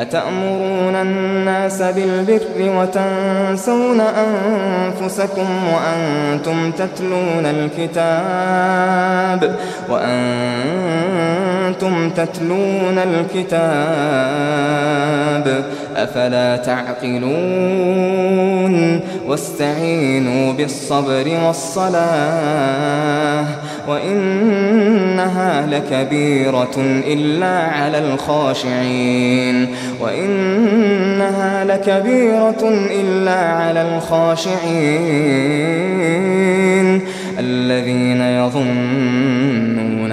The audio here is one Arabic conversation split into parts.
أتأمرون الناس بالبر وتنسون أنفسكم وأنتم تتلون الكتاب وأنتم تتلون الكتاب أفلا تعقلون واستعينوا بالصبر والصلاة وإنها لكبيرة إلا على الخاشعين وإنها لكبيرة إلا على الخاشعين الذين يظنون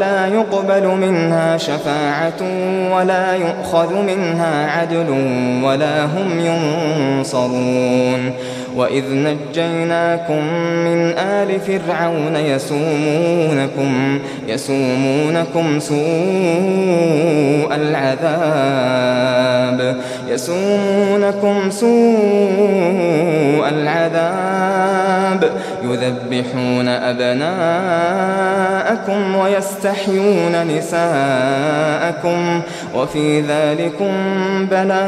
ولا يقبل منها شفاعة ولا يؤخذ منها عدل ولا هم ينصرون. وإذ نجيناكم من آل فرعون يسومونكم يسومونكم سوء العذاب يسومونكم سوء العذاب. الْكِتَابِ يذبحون أبناءكم ويستحيون نساءكم وفي ذلكم بلاء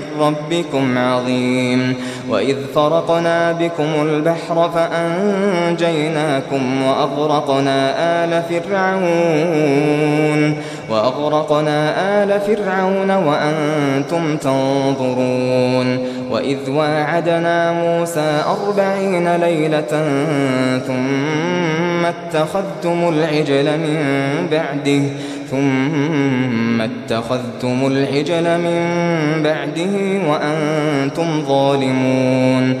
من ربكم عظيم. وإذ فرقنا بكم البحر فأنجيناكم وأغرقنا آل فرعون. وأغرقنا آل فرعون وأنتم تنظرون. وإذ واعدنا موسى أربعين ليلة ثم اتخذتم العجل من بعده. ثم اتخذتم العجل من بعده وأنتم ظالمون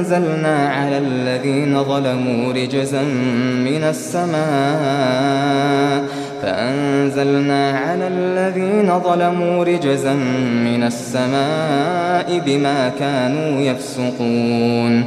أنزلنا على الذين ظلموا رجزا من السماء فأنزلنا على الذين ظلموا رجزا من السماء بما كانوا يفسقون